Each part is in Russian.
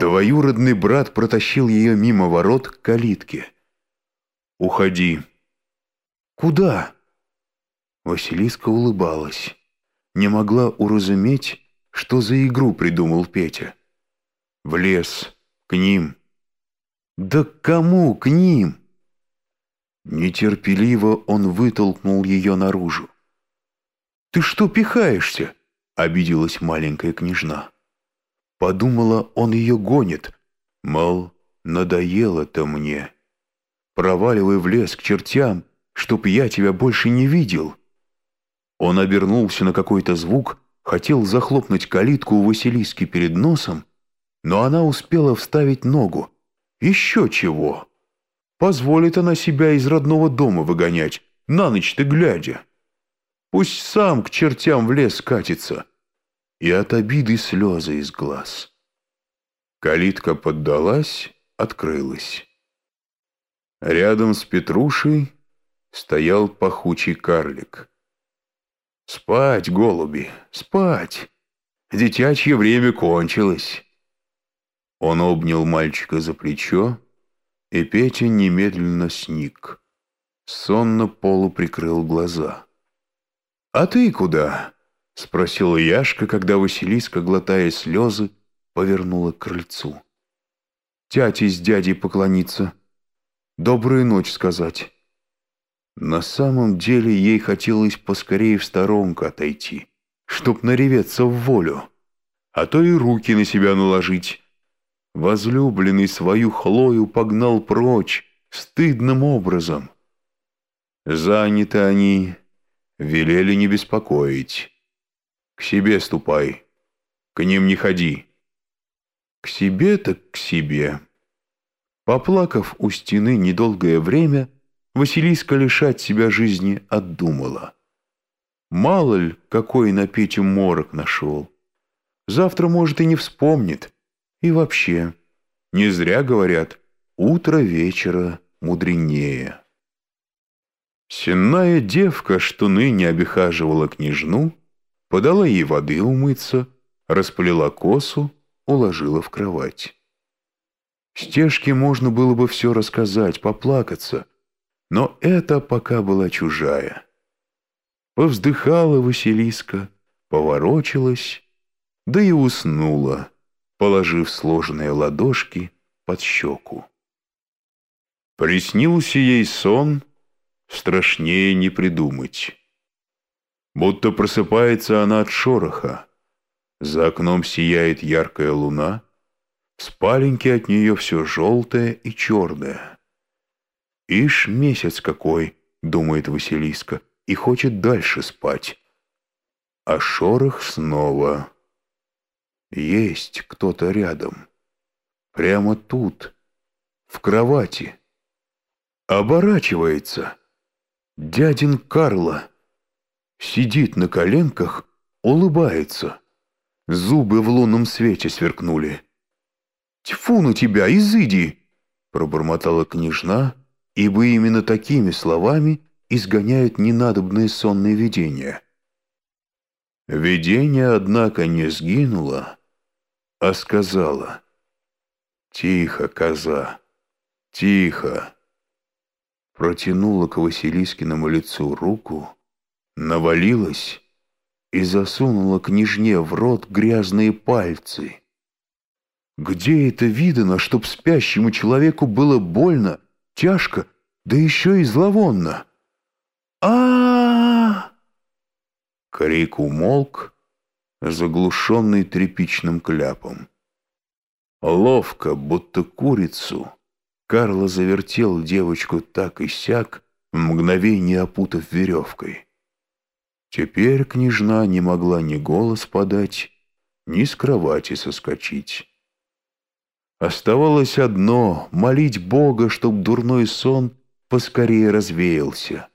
Двоюродный брат протащил ее мимо ворот к калитке. «Уходи». «Куда?» Василиска улыбалась. Не могла уразуметь, что за игру придумал Петя. «В лес, к ним». «Да к кому к ним?» Нетерпеливо он вытолкнул ее наружу. «Ты что пихаешься?» — обиделась маленькая княжна. Подумала, он ее гонит. Мол, надоело-то мне. Проваливай в лес к чертям, чтоб я тебя больше не видел. Он обернулся на какой-то звук, хотел захлопнуть калитку у Василиски перед носом, но она успела вставить ногу. Еще чего? Позволит она себя из родного дома выгонять, на ночь-то глядя. Пусть сам к чертям в лес катится. И от обиды слезы из глаз. Калитка поддалась, открылась. Рядом с Петрушей стоял пахучий карлик. «Спать, голуби, спать! Детячье время кончилось!» Он обнял мальчика за плечо, и Петя немедленно сник. Сонно полуприкрыл глаза. «А ты куда?» — спросила Яшка, когда Василиска, глотая слезы, повернула к крыльцу. «Тяте с дядей поклониться. Добрую ночь сказать». На самом деле ей хотелось поскорее в сторонку отойти, чтоб нареветься в волю, а то и руки на себя наложить, Возлюбленный свою Хлою погнал прочь стыдным образом. Заняты они, велели не беспокоить. К себе ступай, к ним не ходи. К себе так к себе. Поплакав у стены недолгое время, Василиска лишать себя жизни отдумала. Мало ли, какой на Петю морок нашел. Завтра, может, и не вспомнит, и вообще, не зря говорят, утро вечера мудренее. Сенная девка, что ныне обихаживала княжну, подала ей воды умыться, расплела косу, уложила в кровать. Стежке можно было бы все рассказать, поплакаться, но это пока была чужая. Повздыхала Василиска, поворочилась, да и уснула, положив сложенные ладошки под щеку. Приснился ей сон, страшнее не придумать. Будто просыпается она от шороха. За окном сияет яркая луна, в спаленьке от нее все желтое и черное. «Ишь, месяц какой!» — думает Василиска, и хочет дальше спать. А шорох снова. Есть кто-то рядом. Прямо тут, в кровати. Оборачивается. Дядин Карло. Сидит на коленках, улыбается. Зубы в лунном свете сверкнули. «Тьфу на тебя, изыди!» пробормотала княжна, ибо именно такими словами изгоняют ненадобные сонные видения. Видение, однако, не сгинуло, а сказала «Тихо, коза, тихо!» Протянула к Василискиному лицу руку, навалилась и засунула княжне в рот грязные пальцы. Где это видано, чтоб спящему человеку было больно, тяжко, да еще и зловонно? а, -а, -а Крик умолк, заглушенный тряпичным кляпом. Ловко, будто курицу, Карло завертел девочку так и сяк, мгновение опутав веревкой. Теперь княжна не могла ни голос подать, ни с кровати соскочить. Оставалось одно — молить Бога, чтоб дурной сон поскорее развеялся.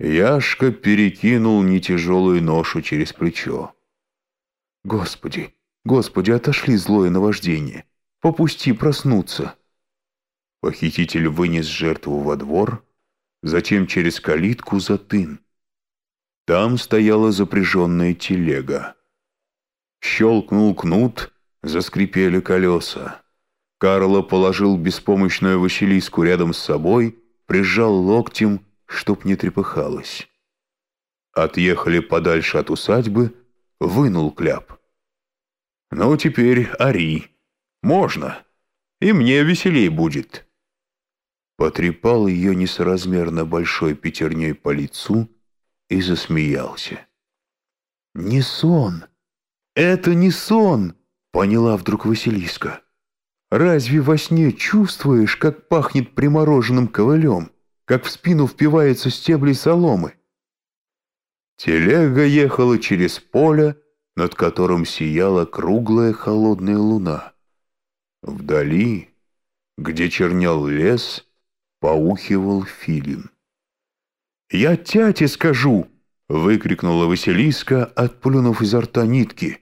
Яшка перекинул нетяжелую ношу через плечо. «Господи, Господи, отошли злое наваждение! Попусти проснуться!» Похититель вынес жертву во двор, затем через калитку за тын. Там стояла запряженная телега. Щелкнул кнут, заскрипели колеса. Карло положил беспомощную Василиску рядом с собой, прижал локтем, чтоб не трепыхалась. Отъехали подальше от усадьбы, вынул кляп. «Ну, теперь ори. Можно. И мне веселей будет». Потрепал ее несоразмерно большой пятерней по лицу и засмеялся. «Не сон! Это не сон!» — поняла вдруг Василиска. «Разве во сне чувствуешь, как пахнет примороженным ковылем, как в спину впиваются стебли соломы?» Телега ехала через поле, над которым сияла круглая холодная луна. Вдали, где чернел лес, поухивал филин. «Я тяте скажу!» — выкрикнула Василиска, отплюнув изо рта нитки.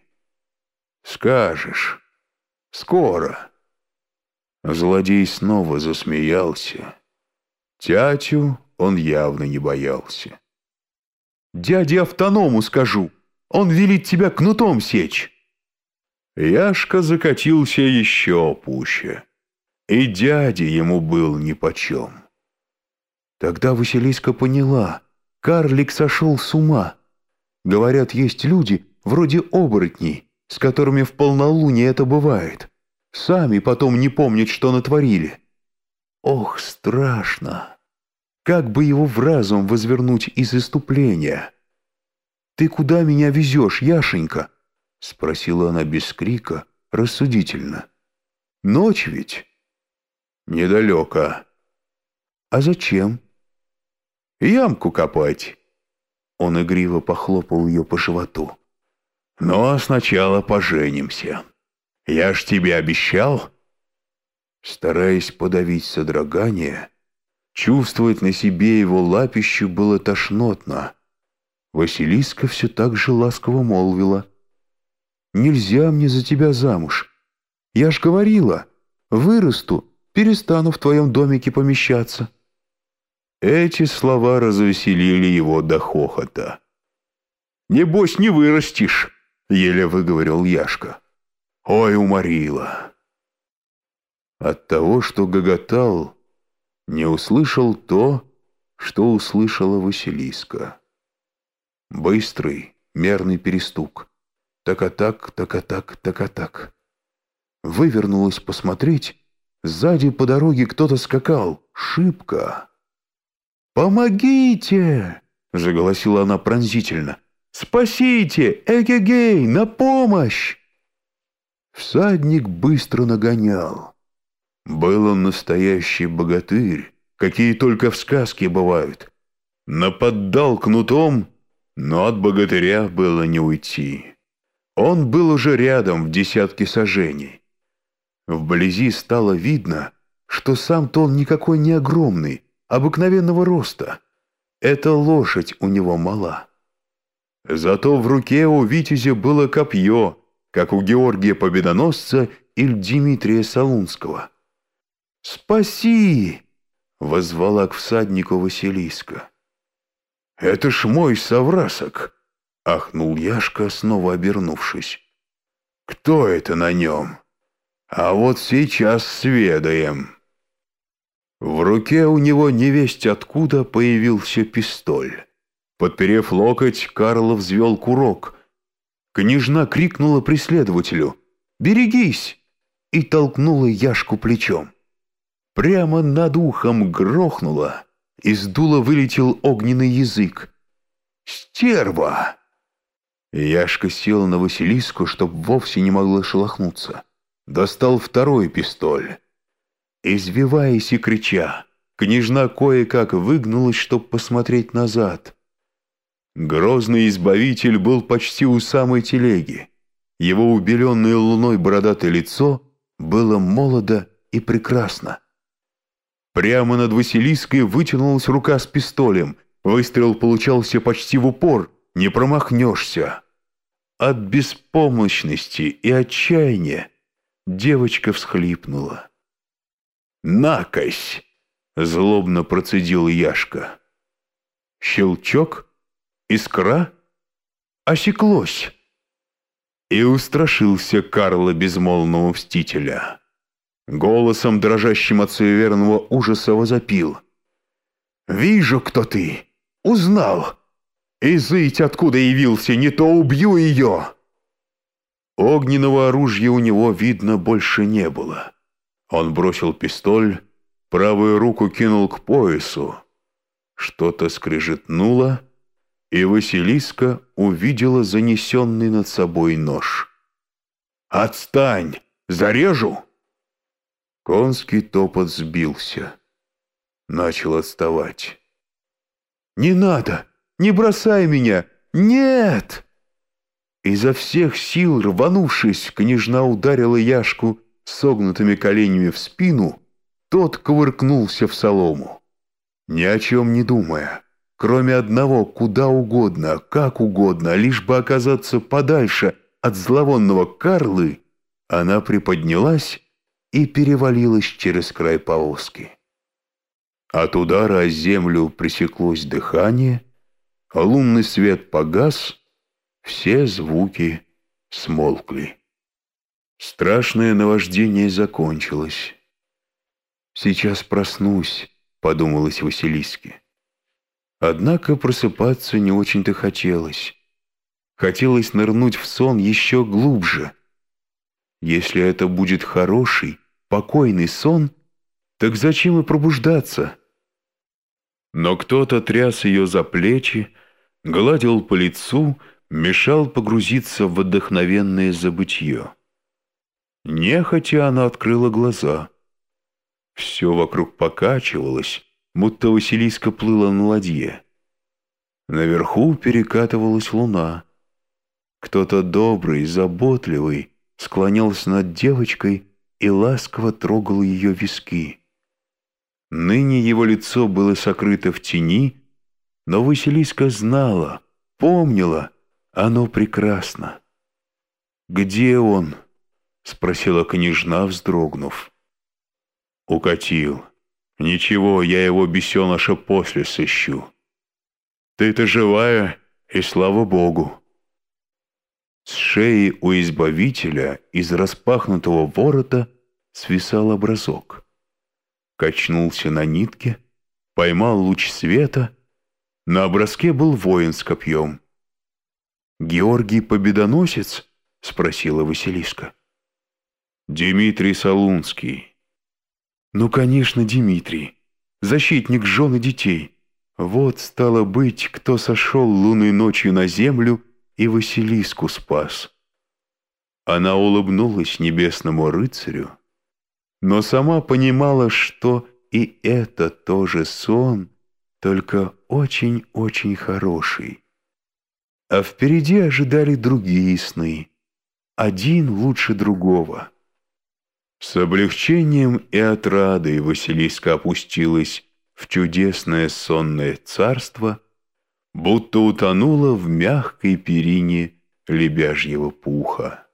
«Скажешь. Скоро». Злодей снова засмеялся. Тятю он явно не боялся. «Дяде автоному скажу. Он велит тебя кнутом сечь». Яшка закатился еще пуще. И дядя ему был нипочем. Тогда Василиска поняла — Карлик сошел с ума. Говорят, есть люди, вроде оборотней, с которыми в полнолуние это бывает. Сами потом не помнят, что натворили. Ох, страшно! Как бы его в разум возвернуть из иступления? «Ты куда меня везешь, Яшенька?» — спросила она без крика, рассудительно. «Ночь ведь?» «Недалеко». «А зачем?» Ямку копать». Он игриво похлопал ее по животу. «Но сначала поженимся. Я ж тебе обещал». Стараясь подавить содрогание, чувствовать на себе его лапищу было тошнотно. Василиска все так же ласково молвила. «Нельзя мне за тебя замуж. Я ж говорила, вырасту, перестану в твоем домике помещаться». Эти слова развеселили его до хохота. «Небось, не вырастешь», — еле выговорил Яшка. «Ой, уморила». От того, что гоготал, не услышал то, что услышала Василиска. Быстрый, мерный перестук. Так-а-так, так-а-так, так-а-так. Вывернулась посмотреть. Сзади по дороге кто-то скакал. Шибко. «Помогите!» — заголосила она пронзительно. «Спасите! Эгегей! На помощь!» Всадник быстро нагонял. Был он настоящий богатырь, какие только в сказке бывают. Наподдал кнутом, но от богатыря было не уйти. Он был уже рядом в десятке сажений. Вблизи стало видно, что сам-то он никакой не огромный, обыкновенного роста. Эта лошадь у него мала. Зато в руке у Витязя было копье, как у Георгия Победоносца или Дмитрия Солунского. «Спаси!» — возвала к всаднику Василиска. «Это ж мой соврасок!» — ахнул Яшка, снова обернувшись. «Кто это на нем? А вот сейчас сведаем!» В руке у него невесть откуда появился пистоль. Подперев локоть, Карл взвел курок. Княжна крикнула преследователю «Берегись!» и толкнула Яшку плечом. Прямо над ухом грохнуло, из дула вылетел огненный язык. «Стерва!» Яшка сел на Василиску, чтоб вовсе не могла шелохнуться. Достал второй пистоль. Извиваясь и крича, княжна кое-как выгнулась, чтоб посмотреть назад. Грозный избавитель был почти у самой телеги. Его убеленное луной бородатое лицо было молодо и прекрасно. Прямо над Василиской вытянулась рука с пистолем. Выстрел получался почти в упор, не промахнешься. От беспомощности и отчаяния девочка всхлипнула. «Накось!» — злобно процедил Яшка. Щелчок, искра, осеклось. и устрашился Карла Безмолвного Мстителя. Голосом, дрожащим от суеверного ужаса, возопил. «Вижу, кто ты! Узнал! Изыть, откуда явился, не то убью ее!» Огненного оружия у него, видно, больше не было. Он бросил пистоль, правую руку кинул к поясу. Что-то скрежетнуло, и Василиска увидела занесенный над собой нож. «Отстань! Зарежу!» Конский топот сбился. Начал отставать. «Не надо! Не бросай меня! Нет!» Изо всех сил, рванувшись, княжна ударила Яшку согнутыми коленями в спину, тот ковыркнулся в солому. Ни о чем не думая, кроме одного, куда угодно, как угодно, лишь бы оказаться подальше от зловонного Карлы, она приподнялась и перевалилась через край повозки. От удара о землю пресеклось дыхание, лунный свет погас, все звуки смолкли. Страшное наваждение закончилось. «Сейчас проснусь», — подумалось Василиске. Однако просыпаться не очень-то хотелось. Хотелось нырнуть в сон еще глубже. Если это будет хороший, покойный сон, так зачем и пробуждаться? Но кто-то тряс ее за плечи, гладил по лицу, мешал погрузиться в вдохновенное забытье. Нехотя она открыла глаза. Все вокруг покачивалось, будто Василиска плыла на ладье. Наверху перекатывалась луна. Кто-то добрый, заботливый склонялся над девочкой и ласково трогал ее виски. Ныне его лицо было сокрыто в тени, но Василиска знала, помнила, оно прекрасно. «Где он?» — спросила княжна, вздрогнув. «Укатил. Ничего, я его бесеныша после сыщу. Ты-то живая, и слава богу». С шеи у избавителя из распахнутого ворота свисал образок. Качнулся на нитке, поймал луч света. На образке был воин с копьем. «Георгий Победоносец?» — спросила Василиска. Дмитрий Солунский. Ну, конечно, Дмитрий. Защитник жен и детей. Вот, стало быть, кто сошел лунной ночью на землю и Василиску спас. Она улыбнулась небесному рыцарю, но сама понимала, что и это тоже сон, только очень-очень хороший. А впереди ожидали другие сны, один лучше другого. С облегчением и отрадой Василиска опустилась в чудесное сонное царство, будто утонула в мягкой перине лебяжьего пуха.